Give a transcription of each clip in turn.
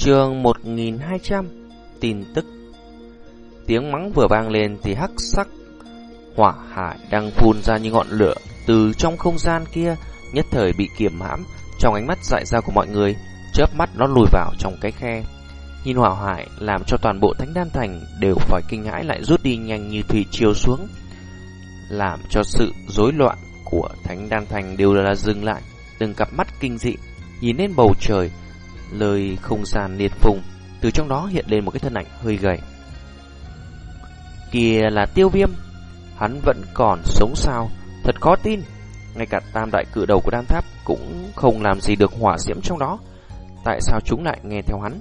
Trường 1200 Tin tức. Tiếng mắng vừa vang lên thì hắc sắc Hỏa hải đang phun ra như ngọn lửa Từ trong không gian kia, Nhất thời bị kiềm hãm Trong ánh mắt dại ra của mọi người, Chớp mắt nó lùi vào trong cái khe. Nhìn hỏa hải làm cho toàn bộ thánh đan thành Đều phải kinh hãi lại rút đi nhanh như thủy chiều xuống, Làm cho sự rối loạn của thánh đan thành đều là dừng lại, Từng cặp mắt kinh dị, Nhìn lên bầu trời Lời không gian liệt phùng, Từ trong đó hiện lên một cái thân ảnh hơi gầy. Kìa là tiêu viêm, Hắn vẫn còn sống sao? Thật khó tin, Ngay cả tam đại cử đầu của đan tháp Cũng không làm gì được hỏa diễm trong đó. Tại sao chúng lại nghe theo hắn?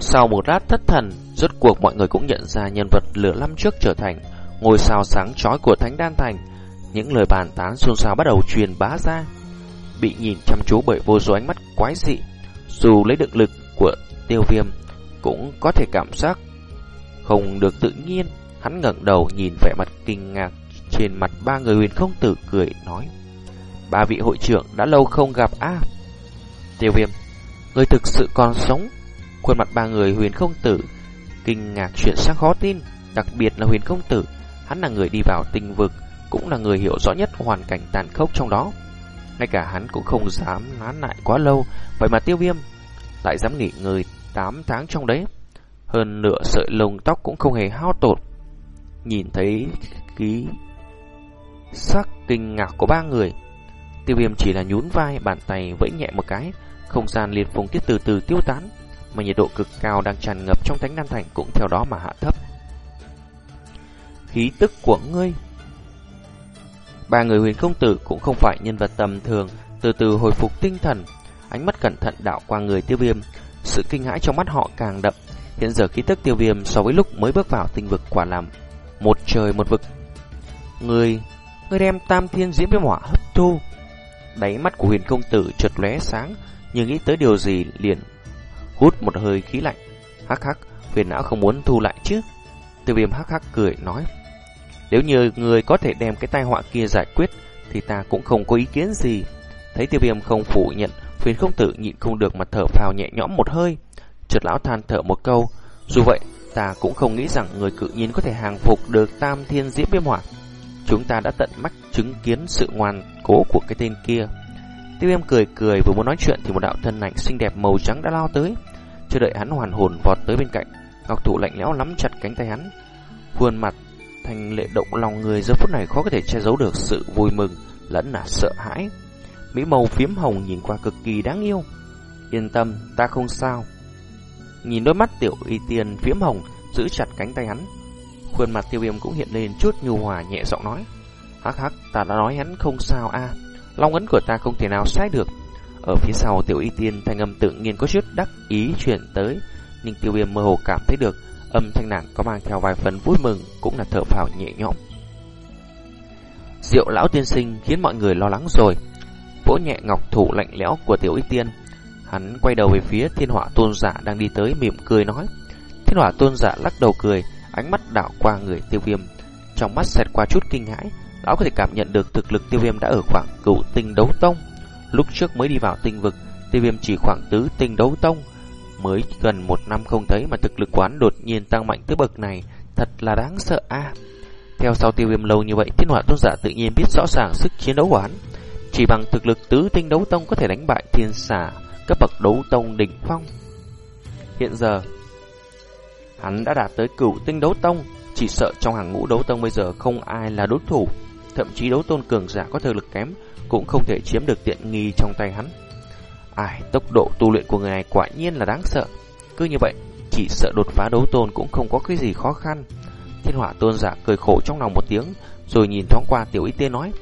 Sau một lát thất thần, Rốt cuộc mọi người cũng nhận ra nhân vật lửa năm trước trở thành Ngôi sao sáng chói của Thánh Đan Thành. Những lời bàn tán xôn xao bắt đầu truyền bá ra. Bị nhìn chăm chú bởi vô số ánh mắt quái dị. Dù lấy được lực của tiêu viêm, Cũng có thể cảm giác Không được tự nhiên. Hắn ngẩng đầu nhìn vẻ mặt kinh ngạc Trên mặt ba người huyền không tử cười nói, Ba vị hội trưởng đã lâu không gặp a. Tiêu viêm, Người thực sự còn sống. Khuôn mặt ba người huyền không tử Kinh ngạc chuyện sang khó tin, Đặc biệt là huyền không tử. Hắn là người đi vào tinh vực, Cũng là người hiểu rõ nhất hoàn cảnh tàn khốc trong đó. Ngay cả hắn cũng không dám nán lại quá lâu, Vậy mà tiêu viêm Lại dám nghỉ ngơi 8 tháng trong đấy. Hơn nửa sợi lông tóc cũng không hề hao tổn. Nhìn thấy ký sắc kinh ngạc của ba người, Tiêu viêm chỉ là nhún vai, Bàn tay vẫy nhẹ một cái, Không gian liệt phùng tiết từ từ tiêu tán, Mà nhiệt độ cực cao đang tràn ngập trong thánh nam thành Cũng theo đó mà hạ thấp. Khí tức của ngươi Ba người huyền công tử cũng không phải nhân vật tầm thường, Từ từ hồi phục tinh thần. Ánh mắt cẩn thận đảo qua người tiêu viêm, Sự kinh hãi trong mắt họ càng đậm. Hiện giờ khí tức tiêu viêm so với lúc mới bước vào tinh vực quả làm Một trời một vực. Người Người đem tam thiên diễm viêm hỏa hấp thu. Đáy mắt của huyền công tử chợt lóe sáng Nhưng nghĩ tới điều gì liền Hút một hơi khí lạnh. Hắc hắc, huyền não không muốn thu lại chứ? Tiêu viêm hắc hắc cười nói. Nếu như người có thể đem cái tai họa kia giải quyết, Thì ta cũng không có ý kiến gì. Thấy tiêu viêm không phủ nhận phiến không tử nhịn không được mà thở phào nhẹ nhõm một hơi. Chợt lão than thở một câu, Dù vậy, ta cũng không nghĩ rằng Người cự nhiên có thể hàng phục được tam thiên diễm viêm hỏa. Chúng ta đã tận mắt chứng kiến sự ngoan cố của cái tên kia. Tiêu viêm cười cười vừa muốn nói chuyện Thì một đạo thân ảnh xinh đẹp màu trắng đã lao tới. Chưa đợi hắn hoàn hồn vọt tới bên cạnh, Ngọc thủ lạnh lẽo lắm chặt cánh tay hắn. Khuôn mặt thành lệ động lòng người giờ phút này khó có thể che giấu được sự vui mừng lẫn là sợ hãi. Mỹ màu phiếm hồng nhìn qua cực kỳ đáng yêu. Yên tâm, ta không sao. Nhìn đôi mắt tiểu y tiên phiếm hồng giữ chặt cánh tay hắn. Khuôn mặt tiêu viêm cũng hiện lên chút nhu hòa nhẹ giọng nói. Hắc hắc, ta đã nói hắn không sao a Long ấn của ta không thể nào sai được. Ở phía sau tiểu y tiên thanh âm tự nhiên có chút đắc ý chuyển tới. Nhưng tiêu viêm mơ hồ cảm thấy được âm thanh nàng có mang theo vài phần vui mừng cũng là thở phào nhẹ nhõm. Diệu lão tiên sinh khiến mọi người lo lắng rồi. Vỗ nhẹ ngọc thủ lạnh lẽo của tiểu y tiên. Hắn quay đầu về phía thiên họa tôn giả đang đi tới mỉm cười nói. Thiên họa tôn giả lắc đầu cười, ánh mắt đảo qua người tiêu viêm. Trong mắt xẹt qua chút kinh hãi, lão có thể cảm nhận được thực lực tiêu viêm đã ở khoảng cựu tinh đấu tông. Lúc trước mới đi vào tinh vực, tiêu viêm chỉ khoảng tứ tinh đấu tông, Mới gần một năm không thấy mà thực lực quán đột nhiên tăng mạnh tới bậc này, thật là đáng sợ a. Theo sau tiêu viêm lâu như vậy, thiên hỏa tôn giả tự nhiên biết rõ ràng sức chiến đấu quán. Chỉ bằng thực lực tứ tinh đấu tông có thể đánh bại thiên xà, cấp bậc đấu tông đỉnh phong. Hiện giờ, hắn đã đạt tới cửu tinh đấu tông, chỉ sợ trong hàng ngũ đấu tông bây giờ không ai là đối thủ. Thậm chí đấu tôn cường giả có thực lực kém cũng không thể chiếm được tiện nghi trong tay hắn. Ai, tốc độ tu luyện của người này quả nhiên là đáng sợ. Cứ như vậy, chỉ sợ đột phá đấu tôn cũng không có cái gì khó khăn. Thiên hỏa tôn giả cười khổ trong lòng một tiếng, rồi nhìn thoáng qua tiểu y tiên nói.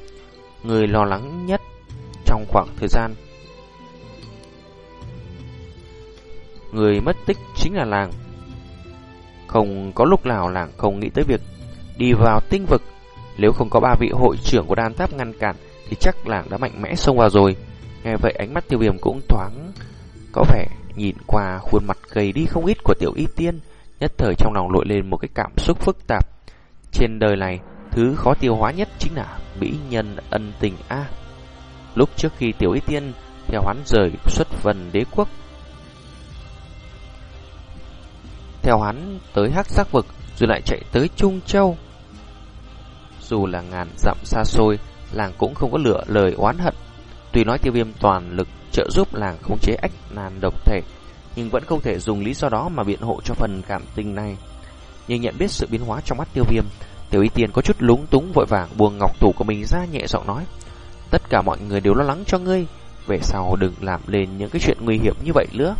Người lo lắng nhất trong khoảng thời gian. Người mất tích chính là làng. Không có lúc nào làng không nghĩ tới việc đi vào tinh vực. Nếu không có ba vị hội trưởng của đan tháp ngăn cản, thì chắc làng đã mạnh mẽ xông vào rồi. Nghe vậy ánh mắt tiêu viêm cũng thoáng Có vẻ nhìn qua khuôn mặt gầy đi không ít của tiểu y tiên Nhất thời trong lòng lội lên một cái cảm xúc phức tạp Trên đời này Thứ khó tiêu hóa nhất chính là Mỹ nhân ân tình A Lúc trước khi tiểu y tiên theo hắn rời xuất vân đế quốc. Theo hắn tới hắc giác vực, rồi lại chạy tới Trung Châu. Dù là ngàn dặm xa xôi, làng cũng không có lửa lời oán hận. Tuy nói tiêu viêm toàn lực trợ giúp làng khống chế ách nan độc thể, nhưng vẫn không thể dùng lý do đó mà biện hộ cho phần cảm tình này. Nhưng nhận biết sự biến hóa trong mắt tiêu viêm, tiểu y tiên có chút lúng túng vội vàng buông ngọc thủ của mình ra nhẹ giọng nói. Tất cả mọi người đều lo lắng cho ngươi, về sau đừng làm lên những cái chuyện nguy hiểm như vậy nữa.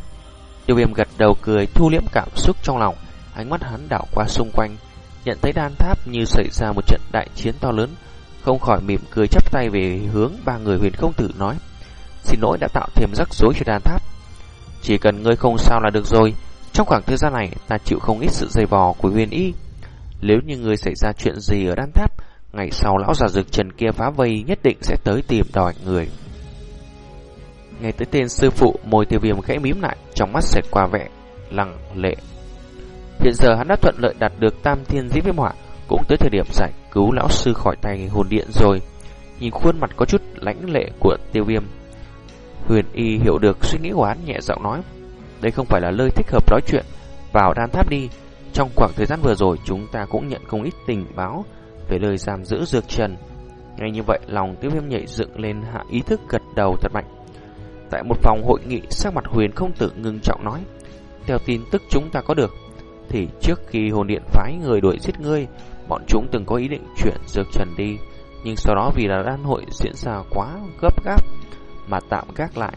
Tiêu viêm gật đầu cười thu liễm cảm xúc trong lòng, ánh mắt hắn đảo qua xung quanh, nhận thấy đan tháp như xảy ra một trận đại chiến to lớn, không khỏi mỉm cười chắp tay về hướng ba người huyền không tử nói. Xin lỗi đã tạo thêm rắc rối cho đan tháp. Chỉ cần ngươi không sao là được rồi, trong khoảng thời gian này ta chịu không ít sự dày vò của huyền y. Nếu như ngươi xảy ra chuyện gì ở đan tháp, ngày sau lão già dược trần kia phá vây nhất định sẽ tới tìm đòi người. Nghe tới tên sư phụ, môi tiêu viêm khẽ mím lại, trong mắt xẹt qua vẻ lặng lệ. Hiện giờ hắn đã thuận lợi đạt được tam thiên dĩ viêm hỏa, cũng tới thời điểm giải cứu lão sư khỏi tay hồn điện rồi. Nhìn khuôn mặt có chút lãnh lệ của tiêu viêm. Huyền y hiểu được suy nghĩ của hắn nhẹ giọng nói. Đây không phải là lời thích hợp nói chuyện. Vào đan tháp đi. Trong khoảng thời gian vừa rồi chúng ta cũng nhận không ít tình báo về lời giam giữ dược trần. Ngay như vậy lòng tiêu viêm nhảy dựng lên hạ ý thức gật đầu thật mạnh. Tại một phòng hội nghị sắc mặt huyền không tự ngưng trọng nói. Theo tin tức chúng ta có được, thì trước khi hồn điện phái người đuổi giết ngươi, bọn chúng từng có ý định chuyển dược trần đi, nhưng sau đó vì là đan hội diễn ra quá gấp gáp mà tạm gác lại.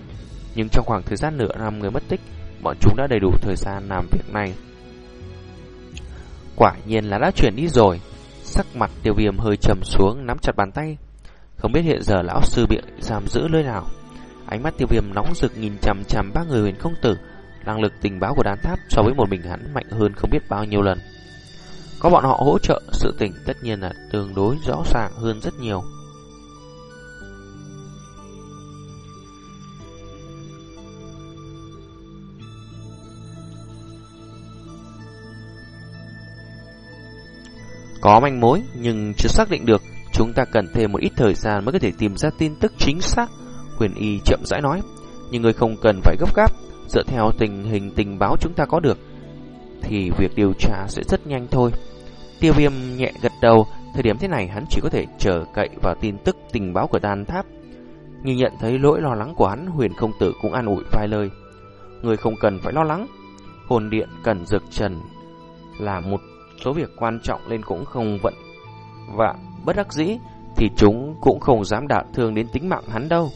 Nhưng trong khoảng thời gian nửa năm người mất tích, bọn chúng đã đầy đủ thời gian làm việc này. Quả nhiên là đã chuyển đi rồi. Sắc mặt tiêu viêm hơi trầm xuống, nắm chặt bàn tay. Không biết hiện giờ lão sư bị giam giữ nơi nào. Ánh mắt tiêu viêm nóng rực nhìn chằm chằm ba người huyền không tử. Năng lực tình báo của đàn tháp so với một mình hắn mạnh hơn không biết bao nhiêu lần. Có bọn họ hỗ trợ, sự tình tất nhiên là tương đối rõ ràng hơn rất nhiều. Có manh mối nhưng chưa xác định được. Chúng ta cần thêm một ít thời gian mới có thể tìm ra tin tức chính xác Quyền Y chậm rãi nói. Nhưng người không cần phải gấp gáp Dựa theo tình hình tình báo chúng ta có được Thì việc điều tra sẽ rất nhanh thôi. Tiêu viêm nhẹ gật đầu Thời điểm thế này hắn chỉ có thể chờ cậy vào tin tức tình báo của đan tháp Nhưng nhận thấy lỗi lo lắng của hắn Huyền không tử cũng an ủi vài lời Người không cần phải lo lắng Hồn điện cần dược trần Là một số việc quan trọng nên cũng không vận và bất đắc dĩ thì chúng cũng không dám đả thương đến tính mạng hắn đâu.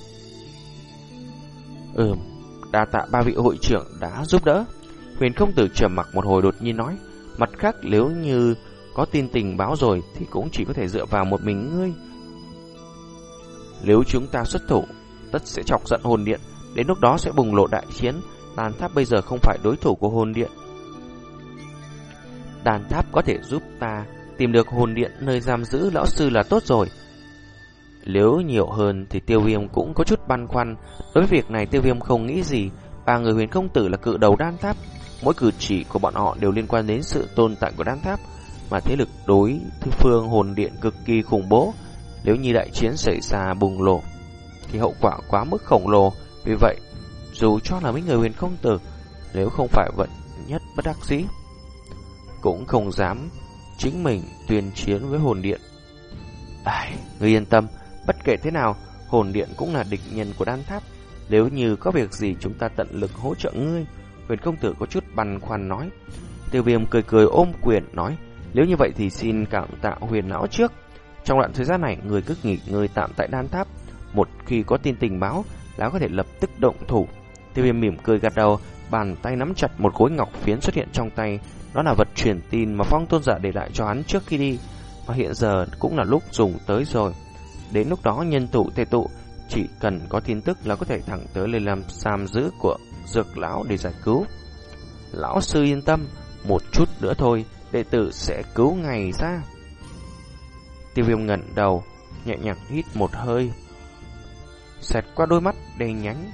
Ừm, đa tạ ba vị hội trưởng đã giúp đỡ. Huyền không tử trầm mặc một hồi đột nhiên nói, mặt khác nếu như có tin tình báo rồi thì cũng chỉ có thể dựa vào một mình ngươi. Nếu chúng ta xuất thủ, tất sẽ chọc giận hồn điện, đến lúc đó sẽ bùng lộ đại chiến. Đàn tháp bây giờ không phải đối thủ của hồn điện, Đàn tháp có thể giúp ta tìm được hồn điện nơi giam giữ lão sư là tốt rồi. Nếu nhiều hơn thì tiêu viêm cũng có chút băn khoăn. Đối với việc này tiêu viêm không nghĩ gì. Ba người huyền công tử là cự đầu đan tháp. Mỗi cử chỉ của bọn họ đều liên quan đến sự tồn tại của đan tháp. Mà thế lực đối thư phương hồn điện cực kỳ khủng bố. Nếu như đại chiến xảy ra bùng lộ thì hậu quả quá mức khổng lồ. Vì vậy, dù cho là mấy người huyền công tử, nếu không phải vận nhất bất đắc dĩ cũng không dám chính mình tuyên chiến với hồn điện. Ai, ngươi yên tâm, bất kể thế nào, hồn điện cũng là địch nhân của đan tháp. Nếu như có việc gì chúng ta tận lực hỗ trợ ngươi. Huyền công tử có chút băn khoăn nói. Tiêu viêm cười cười ôm quyền nói, nếu như vậy thì xin cảm tạ huyền lão trước. Trong đoạn thời gian này, người cứ nghỉ ngơi tạm tại đan tháp. Một khi có tin tình báo, lão có thể lập tức động thủ. Tiêu viêm mỉm cười gật đầu, bàn tay nắm chặt một khối ngọc phiến xuất hiện trong tay, đó là vật truyền tin mà phong tôn giả để lại cho hắn trước khi đi Mà hiện giờ cũng là lúc dùng tới rồi Đến lúc đó nhân tụ tề tụ Chỉ cần có tin tức là có thể thẳng tới lên làm sam giữ của dược lão để giải cứu Lão sư yên tâm Một chút nữa thôi Đệ tử sẽ cứu ngày ra Tiêu viêm ngẩn đầu Nhẹ nhàng hít một hơi Xẹt qua đôi mắt đầy nhánh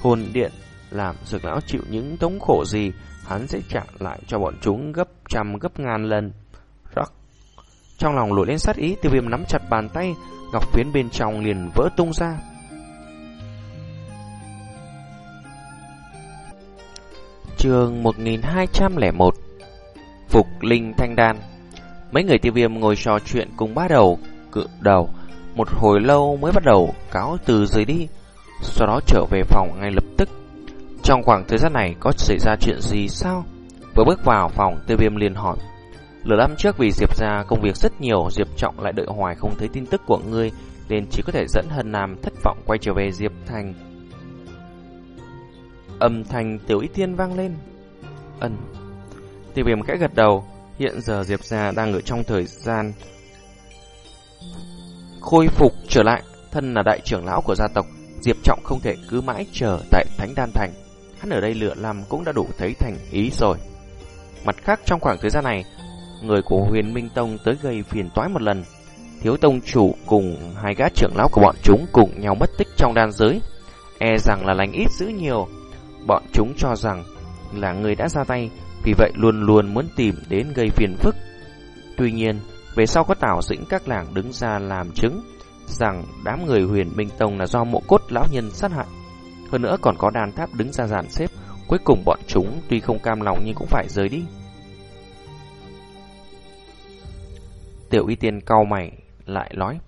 Hồn điện làm dược lão chịu những thống khổ gì, hắn sẽ trả lại cho bọn chúng gấp trăm gấp ngàn lần. Rắc. Trong lòng lội lên sát ý, tiêu viêm nắm chặt bàn tay, ngọc phiến bên trong liền vỡ tung ra. Trường 1201 Phục Linh Thanh Đan. Mấy người tiêu viêm ngồi trò chuyện cùng ba đầu, Cự đầu. Một hồi lâu mới bắt đầu cáo từ rời đi. Sau đó trở về phòng ngay lập tức. Trong khoảng thời gian này có xảy ra chuyện gì sao? Vừa bước vào phòng, tiêu viêm liền hỏi. Lửa năm trước vì Diệp ra công việc rất nhiều, Diệp Trọng lại đợi hoài không thấy tin tức của ngươi, Nên chỉ có thể dẫn Hân Nam thất vọng quay trở về Diệp Thành. Âm thanh tiểu ý thiên vang lên. Ân. Tiêu viêm khẽ gật đầu, Hiện giờ Diệp gia đang ở trong thời gian Khôi phục trở lại. Thân là đại trưởng lão của gia tộc, Diệp Trọng không thể cứ mãi chờ tại Thánh Đan Thành. Hắn ở đây lựa làm cũng đã đủ thấy thành ý rồi. Mặt khác, trong khoảng thời gian này, Người của huyền Minh Tông tới gây phiền toái một lần. Thiếu tông chủ cùng hai gã trưởng lão của bọn chúng cùng nhau mất tích trong đan giới. E rằng là lành ít giữ nhiều. Bọn chúng cho rằng là người đã ra tay vì vậy luôn luôn muốn tìm đến gây phiền phức. Tuy nhiên, về sau có tảo dĩnh các làng đứng ra làm chứng rằng đám người huyền Minh Tông là do mộ cốt lão nhân sát hại. Hơn nữa còn có đàn tháp đứng ra dàn xếp, cuối cùng bọn chúng tuy không cam lòng nhưng cũng phải rời đi. Tiểu y tiên cau mày lại nói.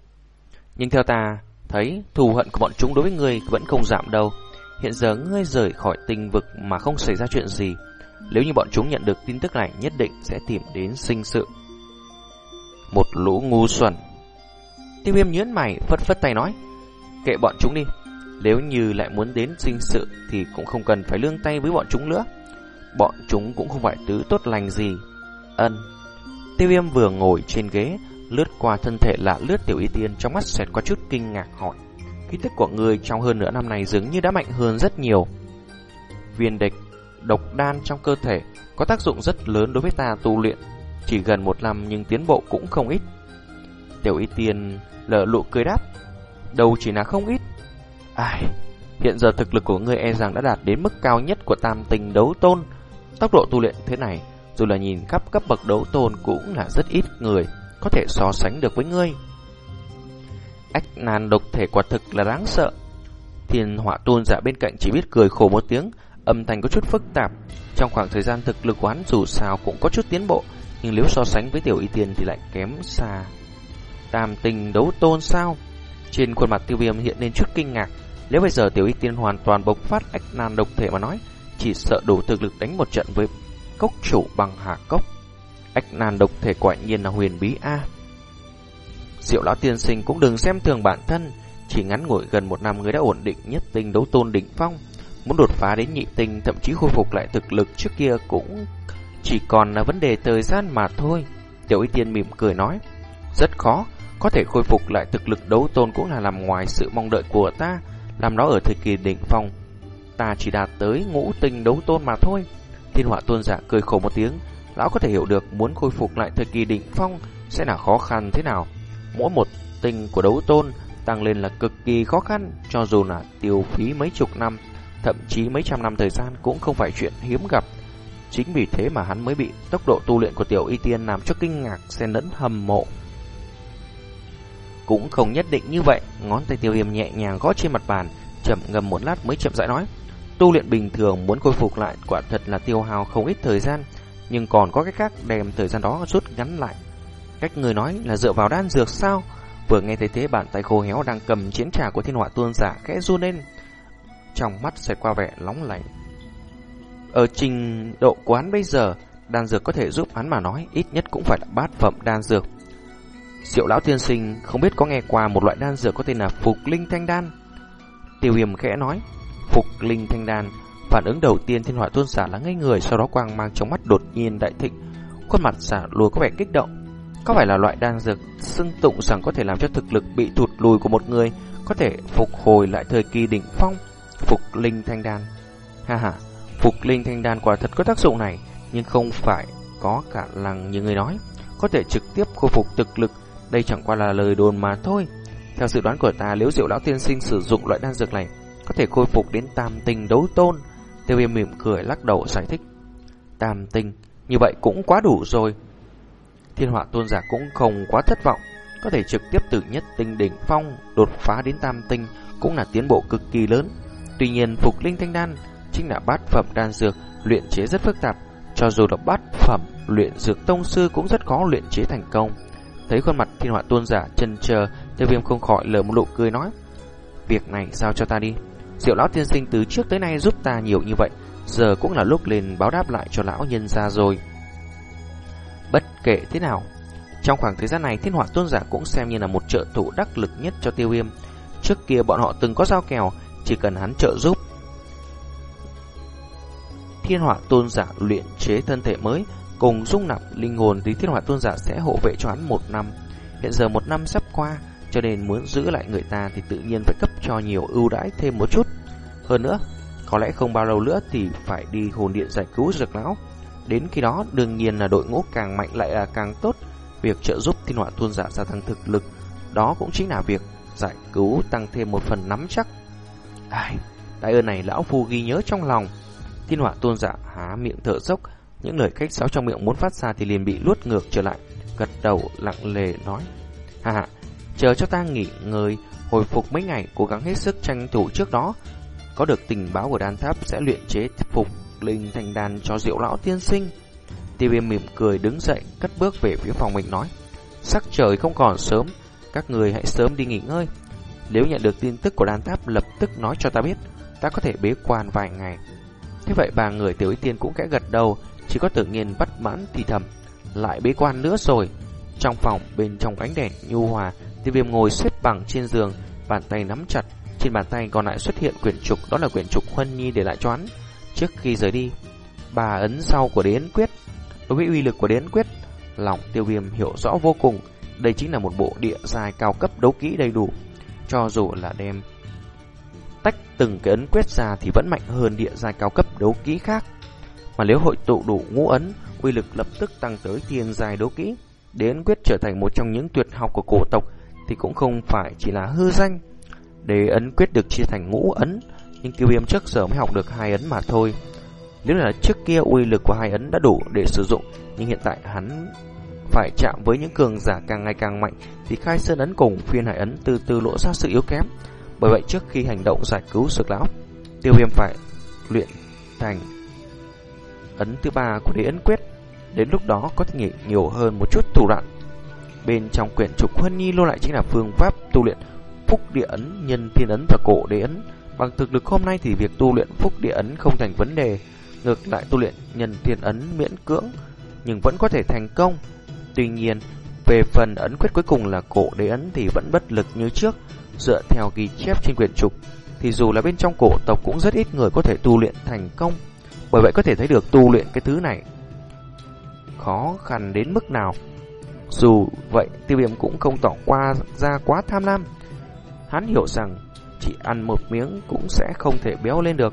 Nhưng theo ta, thấy thù hận của bọn chúng đối với người vẫn không giảm đâu. Hiện giờ ngươi rời khỏi tinh vực mà không xảy ra chuyện gì, nếu như bọn chúng nhận được tin tức này nhất định sẽ tìm đến sinh sự. Một lũ ngu xuẩn. Tiêu viêm nhớn mày phất phất tay nói. Kệ bọn chúng đi. Nếu như lại muốn đến sinh sự thì cũng không cần phải lương tay với bọn chúng nữa. Bọn chúng cũng không phải tứ tốt lành gì. Ân. Tiêu viêm vừa ngồi trên ghế, lướt qua thân thể lạ lướt tiểu y tiên trong mắt xẹt qua chút kinh ngạc hỏi. Khí tức của người trong hơn nửa năm này dường như đã mạnh hơn rất nhiều. Viên địch độc đan trong cơ thể có tác dụng rất lớn đối với ta tu luyện. Chỉ gần một năm nhưng tiến bộ cũng không ít. Tiểu y tiên lở lụ cười đáp. Đầu chỉ là không ít. Ai, hiện giờ thực lực của ngươi e rằng đã đạt đến mức cao nhất của tam tình đấu tôn. Tốc độ tu luyện thế này, dù là nhìn khắp cấp bậc đấu tôn cũng là rất ít người có thể so sánh được với ngươi. Ách nan độc thể quả thực là đáng sợ. Thiên họa tôn giả bên cạnh chỉ biết cười khổ một tiếng, Âm thanh có chút phức tạp. Trong khoảng thời gian thực lực quán dù sao cũng có chút tiến bộ Nhưng nếu so sánh với tiểu y tiên thì lại kém xa. Tam tình đấu tôn sao? Trên khuôn mặt tiêu viêm hiện lên chút kinh ngạc. Nếu bây giờ tiểu y tiên hoàn toàn bộc phát ách nan độc thể mà nói Chỉ sợ đủ thực lực đánh một trận với cốc chủ bằng hạ cốc. Ách nan độc thể quả nhiên là huyền bí A. Diệu lão tiên sinh cũng đừng xem thường bản thân Chỉ ngắn ngủi gần một năm người đã ổn định nhất tinh đấu tôn đỉnh phong Muốn đột phá đến nhị tinh thậm chí khôi phục lại thực lực trước kia cũng chỉ còn là vấn đề thời gian mà thôi. Tiểu Y Tiên mỉm cười nói, rất khó, có thể khôi phục lại thực lực đấu tôn cũng là làm ngoài sự mong đợi của ta, làm nó ở thời kỳ đỉnh phong. Ta chỉ đạt tới ngũ tinh đấu tôn mà thôi. Thiên họa tôn giả cười khổ một tiếng, lão có thể hiểu được muốn khôi phục lại thời kỳ đỉnh phong sẽ là khó khăn thế nào. Mỗi một tinh của đấu tôn tăng lên là cực kỳ khó khăn, cho dù là tiêu phí mấy chục năm thậm chí mấy trăm năm thời gian cũng không phải chuyện hiếm gặp. Chính vì thế mà hắn mới bị tốc độ tu luyện của tiểu y tiên làm cho kinh ngạc xen lẫn hầm mộ. Cũng không nhất định như vậy, ngón tay tiêu viêm nhẹ nhàng gõ trên mặt bàn, chậm ngầm một lát mới chậm rãi nói. Tu luyện bình thường muốn khôi phục lại quả thật là tiêu hao không ít thời gian, nhưng còn có cái khác đem thời gian đó rút ngắn lại. Cách người nói là dựa vào đan dược sao? Vừa nghe thấy thế bàn tay khô héo đang cầm chiến trà của thiên họa tuôn giả khẽ run lên trong mắt sẽ qua vẻ nóng lạnh. Ở trình độ quán bây giờ, đan dược có thể giúp hắn mà nói ít nhất cũng phải là bát phẩm đan dược. Diệu lão tiên sinh không biết có nghe qua một loại đan dược có tên là Phục Linh Thanh Đan. Tiêu Hiểm khẽ nói, Phục Linh Thanh Đan, phản ứng đầu tiên thiên họa tôn giả là ngây người, sau đó quang mang trong mắt đột nhiên đại thịnh, khuôn mặt giả lùi có vẻ kích động. Có phải là loại đan dược xưng tụng rằng có thể làm cho thực lực bị thụt lùi của một người có thể phục hồi lại thời kỳ đỉnh phong? Phục linh thanh đan? Ha ha, Phục linh thanh đan quả thật có tác dụng này, Nhưng không phải có cả lằng như người nói. Có thể trực tiếp khôi phục thực lực, Đây chẳng qua là lời đồn mà thôi. Theo dự đoán của ta Nếu diệu lão tiên sinh sử dụng loại đan dược này Có thể khôi phục đến tam tinh đấu tôn. Tiêu viêm mỉm cười lắc đầu giải thích. Tam tinh, Như vậy cũng quá đủ rồi. Thiên họa tôn giả cũng không quá thất vọng Có thể trực tiếp từ nhất tinh đỉnh phong Đột phá đến tam tinh Cũng là tiến bộ cực kỳ lớn Tuy nhiên phục linh thanh đan chính là bát phẩm đan dược, luyện chế rất phức tạp, cho dù là bát phẩm luyện dược tông sư cũng rất khó luyện chế thành công. Thấy khuôn mặt thiên họa tôn giả chân chờ, tiêu viêm không khỏi lờ một nụ cười nói. Việc này giao cho ta đi. Diệu lão tiên sinh từ trước tới nay giúp ta nhiều như vậy, giờ cũng là lúc lên báo đáp lại cho lão nhân ra rồi. Bất kể thế nào, trong khoảng thời gian này thiên họa tôn giả cũng xem như là một trợ thủ đắc lực nhất cho tiêu viêm. Trước kia bọn họ từng có giao kèo, chỉ cần hắn trợ giúp. Thiên họa tôn giả luyện chế thân thể mới, cùng dung nạp linh hồn thì thiên họa tôn giả sẽ hộ vệ cho hắn một năm. Hiện giờ một năm sắp qua, cho nên muốn giữ lại người ta thì tự nhiên phải cấp cho nhiều ưu đãi thêm một chút. Hơn nữa, có lẽ không bao lâu nữa thì phải đi hồn điện giải cứu dược lão. Đến khi đó, đương nhiên là đội ngũ càng mạnh lại là càng tốt. Việc trợ giúp thiên họa tôn giả gia tăng thực lực, đó cũng chính là việc giải cứu tăng thêm một phần nắm chắc. Ai, đại ơn này lão phu ghi nhớ trong lòng. Thiên họa tôn giả há miệng thở dốc, những lời khách sáo trong miệng muốn phát ra thì liền bị luốt ngược trở lại, gật đầu lặng lề nói: "Ha ha, chờ cho ta nghỉ ngơi, hồi phục mấy ngày, cố gắng hết sức tranh thủ trước đó, có được tình báo của đan tháp sẽ luyện chế phục linh thành đàn cho Diệu lão tiên sinh." Tiêu Viêm mỉm cười đứng dậy, cất bước về phía phòng mình nói: "Sắc trời không còn sớm, các người hãy sớm đi nghỉ ngơi. Nếu nhận được tin tức của đan tháp lập tức nói cho ta biết, ta có thể bế quan vài ngày." Thế vậy bà người tiểu ý tiên cũng kẽ gật đầu, chỉ có tự nhiên bất mãn thì thầm, lại bế quan nữa rồi. Trong phòng, bên trong ánh đèn nhu hòa, tiêu viêm ngồi xếp bằng trên giường, bàn tay nắm chặt, trên bàn tay còn lại xuất hiện quyển trục, đó là quyển trục Huân Nhi để lại cho hắn. Trước khi rời đi, bà ấn sau của đế ấn quyết, đối với uy lực của đế ấn quyết, lòng tiêu viêm hiểu rõ vô cùng, đây chính là một bộ địa dài cao cấp đấu kỹ đầy đủ, cho dù là đem tách từng cái ấn quyết ra thì vẫn mạnh hơn địa giai cao cấp đấu kỹ khác. Mà nếu hội tụ đủ ngũ ấn, uy lực lập tức tăng tới thiên giai đấu kỹ. Đế quyết trở thành một trong những tuyệt học của cổ tộc thì cũng không phải chỉ là hư danh. Đế ấn quyết được chia thành ngũ ấn, nhưng tiêu viêm trước giờ mới học được hai ấn mà thôi. Nếu là trước kia uy lực của hai ấn đã đủ để sử dụng, nhưng hiện tại hắn phải chạm với những cường giả càng ngày càng mạnh thì khai sơn ấn cùng phiên hải ấn từ từ lộ ra sự yếu kém. Bởi vậy trước khi hành động giải cứu sực lão, tiêu viêm phải luyện thành ấn thứ ba của đế ấn quyết. Đến lúc đó có thể nhiều hơn một chút thủ đoạn. Bên trong quyển trục Huân Nhi lô lại chính là phương pháp tu luyện phúc địa ấn, nhân thiên ấn và cổ đế ấn. Bằng thực lực hôm nay thì việc tu luyện phúc địa ấn không thành vấn đề. Ngược lại tu luyện nhân thiên ấn miễn cưỡng, nhưng vẫn có thể thành công. Tuy nhiên, về phần ấn quyết cuối cùng là cổ đế ấn thì vẫn bất lực như trước. Dựa theo ghi chép trên quyển trục, thì dù là bên trong cổ tộc cũng rất ít người có thể tu luyện thành công. Bởi vậy có thể thấy được tu luyện cái thứ này khó khăn đến mức nào. Dù vậy, tiêu viêm cũng không tỏ qua ra quá tham lam. Hắn hiểu rằng chỉ ăn một miếng cũng sẽ không thể béo lên được.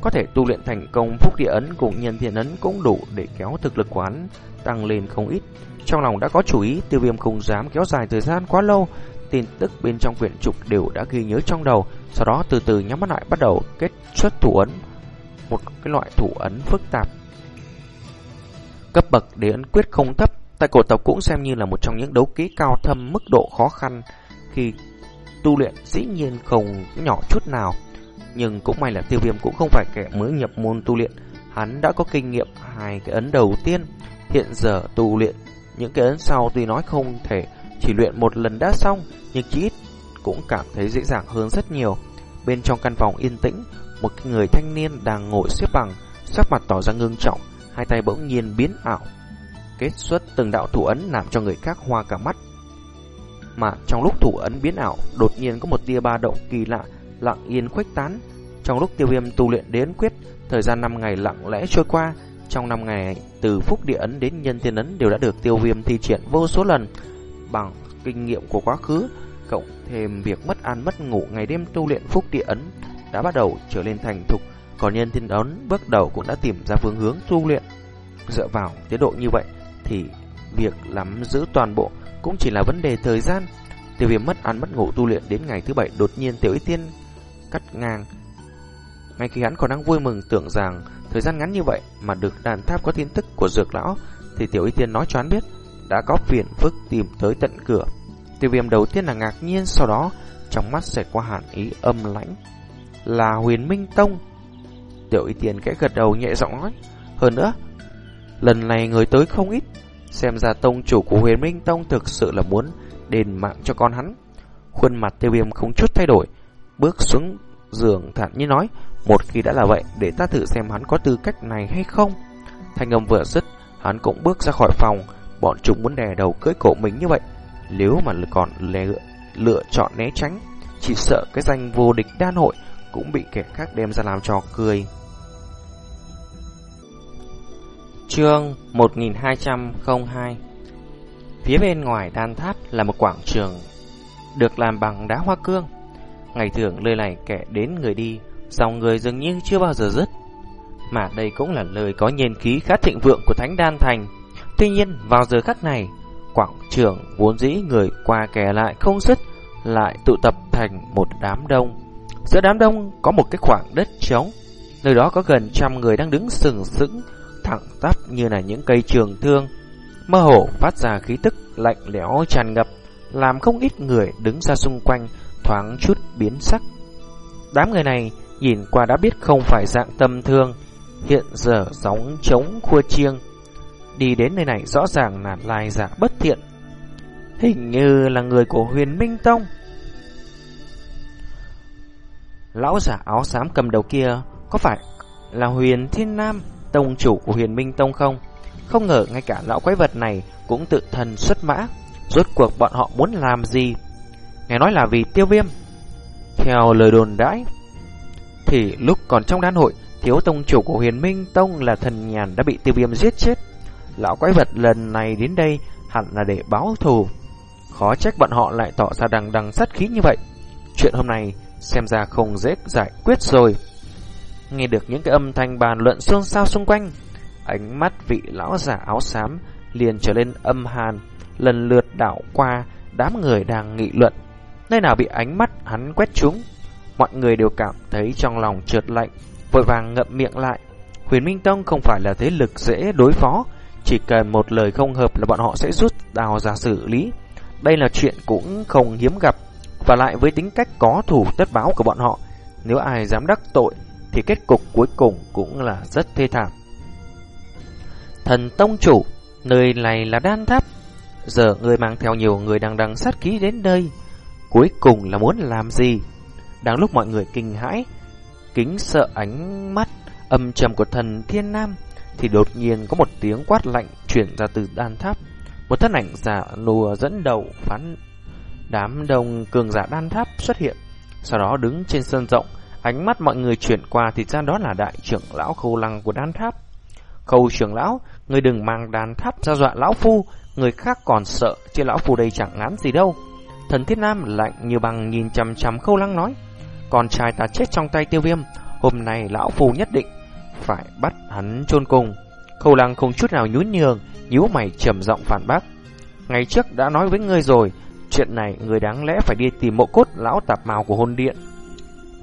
Có thể tu luyện thành công phúc địa ấn cùng nhân thiện ấn cũng đủ để kéo thực lực quán tăng lên không ít. Trong lòng đã có chủ ý, tiêu viêm không dám kéo dài thời gian quá lâu. Tin tức bên trong quyển trục đều đã ghi nhớ trong đầu, sau đó từ từ nhắm mắt lại bắt đầu kết xuất thủ ấn một cái loại thủ ấn phức tạp. Cấp bậc đế ấn quyết không thấp, tại cổ tộc cũng xem như là một trong những đấu kỹ cao thâm mức độ khó khăn khi tu luyện dĩ nhiên không nhỏ chút nào. Nhưng cũng may là tiêu viêm cũng không phải kẻ mới nhập môn tu luyện, hắn đã có kinh nghiệm hai cái ấn đầu tiên. Hiện giờ tu luyện những cái ấn sau tuy nói không thể chỉ luyện một lần đã xong, nhưng chí ít cũng cảm thấy dễ dàng hơn rất nhiều. Bên trong căn phòng yên tĩnh, một người thanh niên đang ngồi xếp bằng, sắc mặt tỏ ra ngưng trọng, hai tay bỗng nhiên biến ảo. Kết xuất từng đạo thủ ấn làm cho người khác hoa cả mắt. Mà trong lúc thủ ấn biến ảo, đột nhiên có một tia ba động kỳ lạ, lặng yên khuếch tán. Trong lúc tiêu viêm tu luyện đến quyết, thời gian 5 ngày lặng lẽ trôi qua, trong 5 ngày từ phúc địa ấn đến nhân thiên ấn đều đã được tiêu viêm thi triển vô số lần. Bằng kinh nghiệm của quá khứ, cộng thêm việc mất ăn mất ngủ ngày đêm tu luyện phúc địa ấn, đã bắt đầu trở lên thành thục, còn nhân thiên ấn bước đầu cũng đã tìm ra phương hướng tu luyện. Dựa vào tiến độ như vậy thì việc nắm giữ toàn bộ cũng chỉ là vấn đề thời gian. Tiêu viêm mất ăn mất ngủ tu luyện đến ngày thứ bảy đột nhiên tiểu ý tiên cắt ngang. Ngay khi hắn còn đang vui mừng tưởng rằng thời gian ngắn như vậy mà được đàn tháp có tin tức của dược lão thì tiểu y tiên nói cho hắn biết đã có phiền phức tìm tới tận cửa. Tiêu viêm đầu tiên là ngạc nhiên sau đó trong mắt sẽ qua hàn ý âm lãnh là huyền minh tông. Tiểu Y Tiên kẽ gật đầu nhẹ giọng nói. Hơn nữa, lần này người tới không ít. Xem ra tông chủ của huyền Minh Tông thực sự là muốn đền mạng cho con hắn. Khuôn mặt tiêu viêm không chút thay đổi, bước xuống giường thản như nói, một khi đã là vậy, để ta thử xem hắn có tư cách này hay không. Thanh âm vừa dứt, hắn cũng bước ra khỏi phòng, bọn chúng muốn đè đầu cưỡi cổ mình như vậy. Nếu mà còn lựa, lựa chọn né tránh, chỉ sợ cái danh vô địch đan hội cũng bị kẻ khác đem ra làm trò cười. Chương 1202 Phía bên ngoài đan tháp là một quảng trường được làm bằng đá hoa cương. Ngày thường nơi này kẻ đến người đi, dòng người dường như chưa bao giờ dứt. Mà đây cũng là lời có nhiên khí khá thịnh vượng của Thánh Đan Thành. Tuy nhiên, vào giờ khắc này, quảng trường vốn dĩ người qua kẻ lại không dứt, lại tụ tập thành một đám đông. Giữa đám đông có một cái khoảng đất trống, nơi đó có gần trăm người đang đứng sừng sững, thẳng tắp như là những cây trường thương, mơ hồ phát ra khí tức lạnh lẽo tràn ngập, làm không ít người đứng ra xung quanh thoáng chút biến sắc. Đám người này nhìn qua đã biết không phải dạng tâm thương, hiện giờ giống chống khua chiêng. Đi đến nơi này rõ ràng là lai giả bất thiện. Hình như là người của huyền Minh Tông. Lão giả áo xám cầm đầu kia có phải là huyền Thiên Nam, tông chủ của huyền Minh Tông không? Không ngờ ngay cả lão quái vật này cũng tự thần xuất mã. Rốt cuộc bọn họ muốn làm gì? Nghe nói là vì tiêu viêm. Theo lời đồn đãi, thì lúc còn trong đan hội, thiếu tông chủ của huyền Minh Tông là thần nhàn đã bị tiêu viêm giết chết. Lão quái vật lần này đến đây hẳn là để báo thù. Khó trách bọn họ lại tỏ ra đằng đằng sát khí như vậy. Chuyện hôm nay xem ra không dễ giải quyết rồi. Nghe được những cái âm thanh bàn luận xôn xao xung quanh, ánh mắt vị lão giả áo xám liền trở lên âm hàn, lần lượt đảo qua đám người đang nghị luận. Nơi nào bị ánh mắt hắn quét trúng, mọi người đều cảm thấy trong lòng trượt lạnh, vội vàng ngậm miệng lại. Huyền Minh Tông không phải là thế lực dễ đối phó, chỉ cần một lời không hợp là bọn họ sẽ rút đào ra xử lý. Đây là chuyện cũng không hiếm gặp, và lại với tính cách có thủ tất báo của bọn họ, nếu ai dám đắc tội thì kết cục cuối cùng cũng là rất thê thảm. Thần Tông Chủ, nơi này là đan tháp, giờ người mang theo nhiều người đang đằng sát ký đến đây, cuối cùng là muốn làm gì? Đang lúc mọi người kinh hãi, kính sợ ánh mắt âm trầm của thần Thiên Nam, thì đột nhiên có một tiếng quát lạnh chuyển ra từ đan tháp. Một thân ảnh giả lùa dẫn đầu phán đám đông cường giả đan tháp xuất hiện, sau đó đứng trên sân rộng, ánh mắt mọi người chuyển qua thì ra đó là đại trưởng lão khâu lăng của đan tháp. Khâu trưởng lão, người đừng mang đan tháp ra dọa lão phu, người khác còn sợ, chứ lão phu đây chẳng ngán gì đâu. Thần Thiết Nam lạnh như bằng nhìn chằm chằm khâu lăng nói, con trai ta chết trong tay tiêu viêm, hôm nay lão phu nhất định phải bắt hắn chôn cùng. Khâu lăng không chút nào nhún nhường, nhíu mày trầm giọng phản bác. Ngày trước đã nói với ngươi rồi, chuyện này người đáng lẽ phải đi tìm mộ cốt lão tạp màu của hôn điện.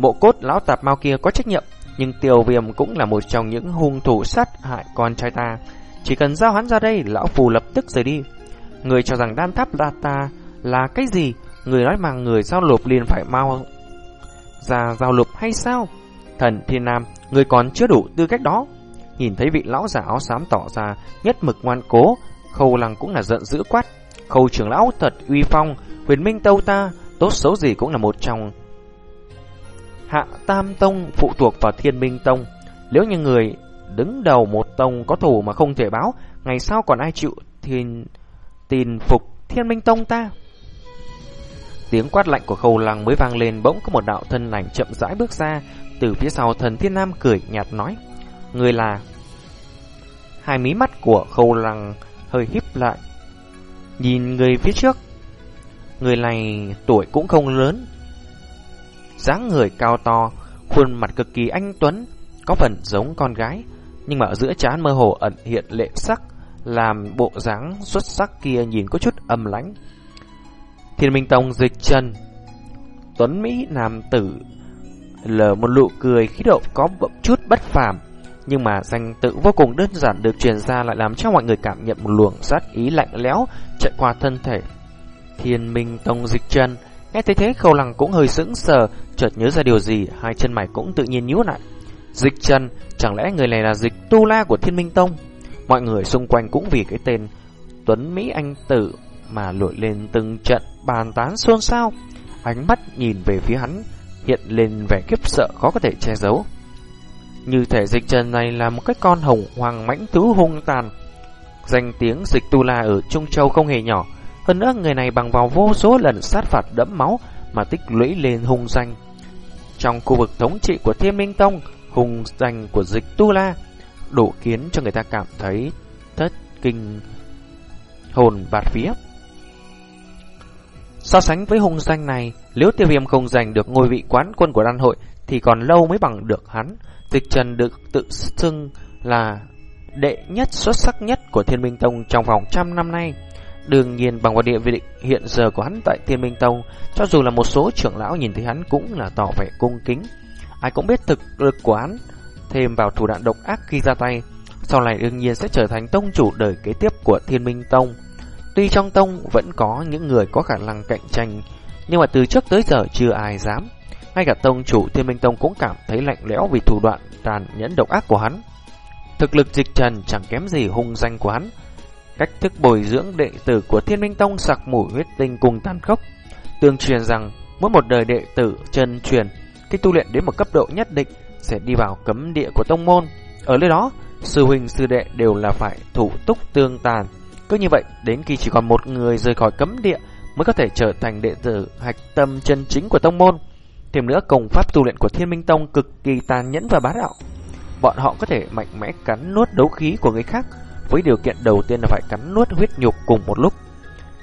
Mộ cốt lão tạp mau kia có trách nhiệm, nhưng tiêu viêm cũng là một trong những hung thủ sát hại con trai ta. Chỉ cần giao hắn ra đây, lão phù lập tức rời đi. Người cho rằng đan tháp đa ta là cái gì? Người nói mà người giao lục liền phải mau ra giao lục hay sao? Thần Thiên Nam, người còn chưa đủ tư cách đó. Nhìn thấy vị lão giả áo xám tỏ ra nhất mực ngoan cố, khâu lăng cũng là giận dữ quát. Khâu trưởng lão thật uy phong, huyền minh tâu ta, tốt xấu gì cũng là một trong Hạ Tam Tông phụ thuộc vào Thiên Minh Tông. Nếu như người đứng đầu một tông có thù mà không thể báo, ngày sau còn ai chịu thiên tin phục Thiên Minh Tông ta? Tiếng quát lạnh của khâu lăng mới vang lên bỗng có một đạo thân ảnh chậm rãi bước ra, từ phía sau thần thiên nam cười nhạt nói. Người là... Hai mí mắt của khâu lăng hơi híp lại. Nhìn người phía trước. Người này tuổi cũng không lớn, dáng người cao to, khuôn mặt cực kỳ anh tuấn, có phần giống con gái, nhưng mà ở giữa trán mơ hồ ẩn hiện lệ sắc, làm bộ dáng xuất sắc kia nhìn có chút âm lãnh. Thiên Minh Tông dịch chân, tuấn Mỹ nam tử, lờ một nụ cười khí độ có một chút bất phàm, nhưng mà danh tự vô cùng đơn giản được truyền ra lại làm cho mọi người cảm nhận một luồng sát ý lạnh lẽo chạy qua thân thể. Thiên Minh Tông dịch chân Nghe thấy thế khâu lăng cũng hơi sững sờ, chợt nhớ ra điều gì, hai chân mày cũng tự nhiên nhíu lại. Dịch Trần, chẳng lẽ người này là dịch tu la của Thiên Minh Tông? Mọi người xung quanh cũng vì cái tên Tuấn Mỹ Anh Tử mà lội lên từng trận bàn tán xôn xao. Ánh mắt nhìn về phía hắn, hiện lên vẻ kiếp sợ khó có thể che giấu. Như thể dịch trần này là một cái con hồng hoàng mãnh tứ hung tàn. Danh tiếng dịch tu la ở Trung Châu không hề nhỏ. Hơn nữa người này bằng vào vô số lần sát phạt đẫm máu mà tích lũy lên hung danh. Trong khu vực thống trị của Thiên Minh Tông, hung danh của dịch tu la đủ khiến cho người ta cảm thấy thất kinh hồn bạt phía. So sánh với hung danh này, nếu tiêu viêm không giành được ngôi vị quán quân của đan hội thì còn lâu mới bằng được hắn. Dịch Trần được tự xưng là đệ nhất xuất sắc nhất của Thiên Minh Tông trong vòng trăm năm nay. Đương nhiên bằng vào địa vị hiện giờ của hắn tại Thiên Minh Tông, cho dù là một số trưởng lão nhìn thấy hắn cũng là tỏ vẻ cung kính. Ai cũng biết thực lực của hắn, thêm vào thủ đoạn độc ác khi ra tay, sau này đương nhiên sẽ trở thành tông chủ đời kế tiếp của Thiên Minh Tông. Tuy trong tông vẫn có những người có khả năng cạnh tranh, nhưng mà từ trước tới giờ chưa ai dám. Ngay cả tông chủ Thiên Minh Tông cũng cảm thấy lạnh lẽo vì thủ đoạn tàn nhẫn độc ác của hắn. Thực lực dịch trần chẳng kém gì hung danh của hắn. Cách thức bồi dưỡng đệ tử của Thiên Minh Tông sặc mùi huyết tinh cùng tàn khốc. Tương truyền rằng mỗi một đời đệ tử chân truyền khi tu luyện đến một cấp độ nhất định sẽ đi vào cấm địa của tông môn. Ở nơi đó, sư huynh sư đệ đều là phải thủ túc tương tàn. Cứ như vậy, đến khi chỉ còn một người rời khỏi cấm địa mới có thể trở thành đệ tử hạch tâm chân chính của tông môn. Thêm nữa, công pháp tu luyện của Thiên Minh Tông cực kỳ tàn nhẫn và bá đạo. Bọn họ có thể mạnh mẽ cắn nuốt đấu khí của người khác, với điều kiện đầu tiên là phải cắn nuốt huyết nhục cùng một lúc.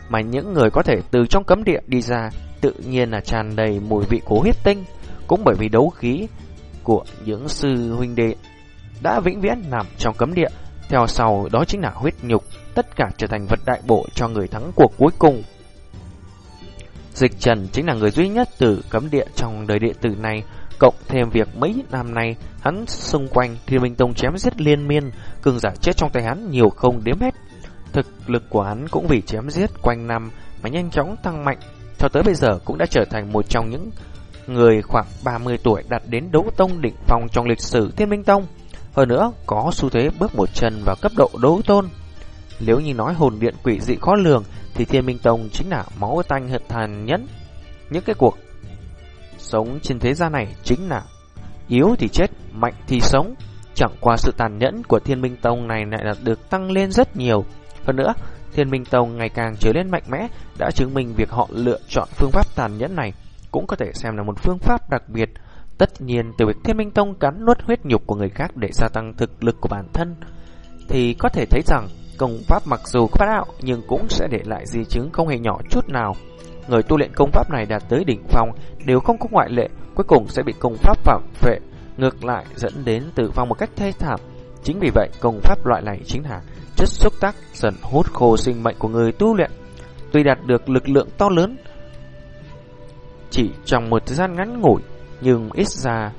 Mà những người có thể từ trong cấm địa đi ra tự nhiên là tràn đầy mùi vị của huyết tinh, cũng bởi vì đấu khí của những sư huynh đệ đã vĩnh viễn nằm trong cấm địa. Theo sau đó chính là huyết nhục, tất cả trở thành vật đại bộ cho người thắng cuộc cuối cùng. Dịch Trần chính là người duy nhất từ cấm địa trong đời đệ tử này, cộng thêm việc mấy năm nay hắn xung quanh Thiên Minh Tông chém giết liên miên, cường giả chết trong tay hắn nhiều không đếm hết. Thực lực của hắn cũng vì chém giết quanh năm mà nhanh chóng tăng mạnh, cho tới bây giờ cũng đã trở thành một trong những người khoảng 30 tuổi đạt đến đấu tông đỉnh phong trong lịch sử Thiên Minh Tông. Hơn nữa, có xu thế bước một chân vào cấp độ đấu tôn. Nếu như nói hồn điện quỷ dị khó lường thì Thiên Minh Tông chính là máu tanh hận tàn nhẫn. Những cái cuộc sống trên thế gian này chính là yếu thì chết, mạnh thì sống. Chẳng qua sự tàn nhẫn của Thiên Minh Tông này lại là được tăng lên rất nhiều. Hơn nữa, Thiên Minh Tông ngày càng trở nên mạnh mẽ đã chứng minh việc họ lựa chọn phương pháp tàn nhẫn này cũng có thể xem là một phương pháp đặc biệt. Tất nhiên, từ việc Thiên Minh Tông cắn nuốt huyết nhục của người khác để gia tăng thực lực của bản thân, thì có thể thấy rằng công pháp mặc dù có bá đạo nhưng cũng sẽ để lại di chứng không hề nhỏ chút nào. Người tu luyện công pháp này đạt tới đỉnh phong đều không có ngoại lệ, cuối cùng sẽ bị công pháp phạm vệ, ngược lại dẫn đến tử vong một cách thê thảm. Chính vì vậy, công pháp loại này chính là chất xúc tác dần hút khô sinh mệnh của người tu luyện. Tuy đạt được lực lượng to lớn, chỉ trong một thời gian ngắn ngủi, nhưng ít ra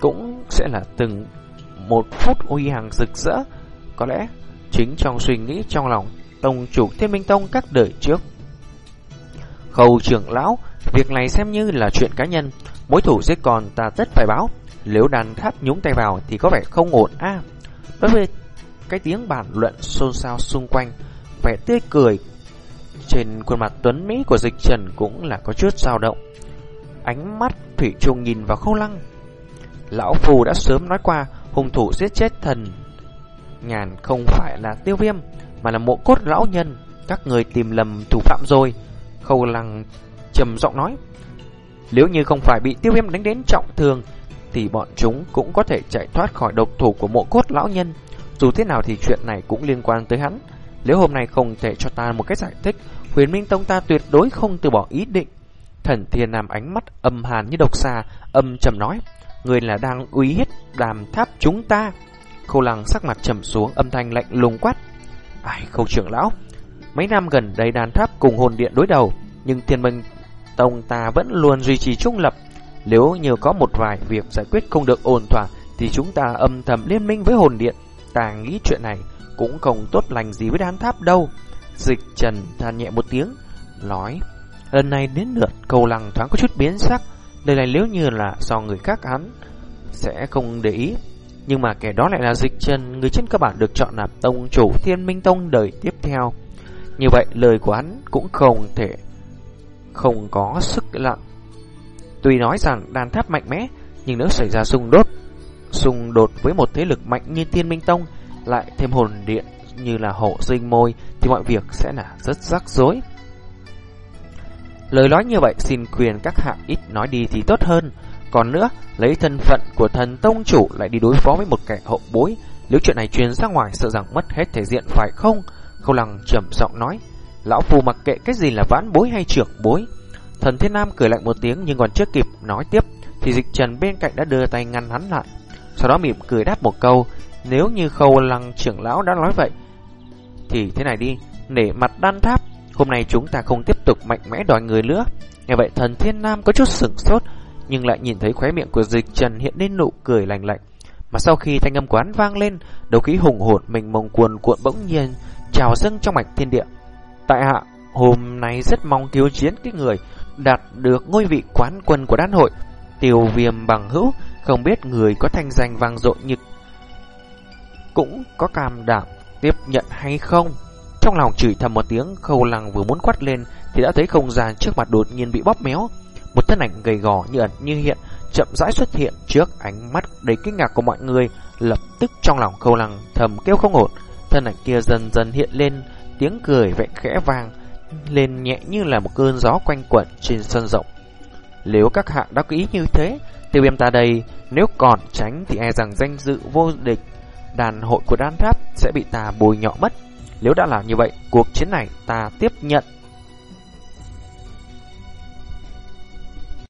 cũng sẽ là từng một phút uy hàng rực rỡ. Có lẽ chính trong suy nghĩ trong lòng Tông chủ Thiên Minh Tông các đời trước. Khâu trưởng lão, việc này xem như là chuyện cá nhân, mối thủ giết còn ta tất phải báo. Nếu đàn tháp nhúng tay vào thì có vẻ không ổn a. đối với cái tiếng bàn luận xôn xao xung quanh, vẻ tươi cười trên khuôn mặt tuấn Mỹ của dịch trần cũng là có chút dao động. Ánh mắt Thủy Trung nhìn vào khâu lăng. Lão Phù đã sớm nói qua, hung thủ giết chết thần. Nhàn không phải là tiêu viêm, mà là mộ cốt lão nhân. Các người tìm lầm thủ phạm rồi. Khâu lăng trầm giọng nói. Nếu như không phải bị tiêu viêm đánh đến trọng thương, thì bọn chúng cũng có thể chạy thoát khỏi độc thủ của mộ cốt lão nhân. Dù thế nào thì chuyện này cũng liên quan tới hắn. Nếu hôm nay không thể cho ta một cái giải thích, huyền minh tông ta tuyệt đối không từ bỏ ý định Thần thiên nam ánh mắt âm hàn như độc xà, âm trầm nói, người là đang uy hiếp đàm tháp chúng ta. Khâu lăng sắc mặt trầm xuống, âm thanh lạnh lùng quát. Ai khâu trưởng lão, mấy năm gần đây đàn tháp cùng hồn điện đối đầu, nhưng thiên minh tông ta vẫn luôn duy trì trung lập. Nếu như có một vài việc giải quyết không được ổn thỏa, thì chúng ta âm thầm liên minh với hồn điện. Ta nghĩ chuyện này cũng không tốt lành gì với đán tháp đâu. Dịch trần than nhẹ một tiếng, nói Lần này đến lượt cầu lăng thoáng có chút biến sắc Đây này nếu như là do người khác hắn Sẽ không để ý Nhưng mà kẻ đó lại là dịch trần, người trên cơ bản được chọn là tông chủ thiên minh tông đời tiếp theo. Như vậy lời của hắn cũng không thể không có sức lặng. Tuy nói rằng đàn tháp mạnh mẽ, nhưng nếu xảy ra xung đột, xung đột với một thế lực mạnh như Thiên Minh Tông, lại thêm hồn điện như là hộ sinh môi, thì mọi việc sẽ là rất rắc rối. Lời nói như vậy xin quyền các hạ ít nói đi thì tốt hơn. Còn nữa, lấy thân phận của thần tông chủ lại đi đối phó với một kẻ hậu bối, nếu chuyện này truyền ra ngoài sợ rằng mất hết thể diện phải không? Khâu lăng trầm giọng nói, lão phù mặc kệ cái gì là vãn bối hay trưởng bối. Thần Thiên Nam cười lạnh một tiếng nhưng còn chưa kịp nói tiếp thì dịch trần bên cạnh đã đưa tay ngăn hắn lại. Sau đó mỉm cười đáp một câu, nếu như khâu lăng trưởng lão đã nói vậy, thì thế này đi, nể mặt đan tháp, hôm nay chúng ta không tiếp tục mạnh mẽ đòi người nữa. Nghe vậy thần Thiên Nam có chút sửng sốt, nhưng lại nhìn thấy khóe miệng của dịch trần hiện lên nụ cười lành lạnh. Mà sau khi thanh âm quán vang lên, đầu khí hùng hồn mình mông cuồn cuộn bỗng nhiên trào dâng trong mạch thiên địa. Tại hạ, hôm nay rất mong cứu chiến cái người đạt được ngôi vị quán quân của đan hội. Tiêu viêm bằng hữu, không biết người có thanh danh vang dội như cũng có cam đảm tiếp nhận hay không. Trong lòng chửi thầm một tiếng, khâu lăng vừa muốn quát lên thì đã thấy không gian trước mặt đột nhiên bị bóp méo. Một thân ảnh gầy gò như ẩn như hiện, chậm rãi xuất hiện trước ánh mắt đầy kinh ngạc của mọi người. Lập tức trong lòng khâu lăng thầm kêu không ổn, thân ảnh kia dần dần hiện lên, tiếng cười vẹn khẽ vang lên nhẹ như là một cơn gió quanh quẩn trên sân rộng. Nếu các hạ đắc ý như thế, tiêu viêm ta đây, nếu còn tránh thì e rằng danh dự vô địch đàn hội của đan tháp sẽ bị ta bồi nhọ mất. Nếu đã là như vậy, cuộc chiến này ta tiếp nhận.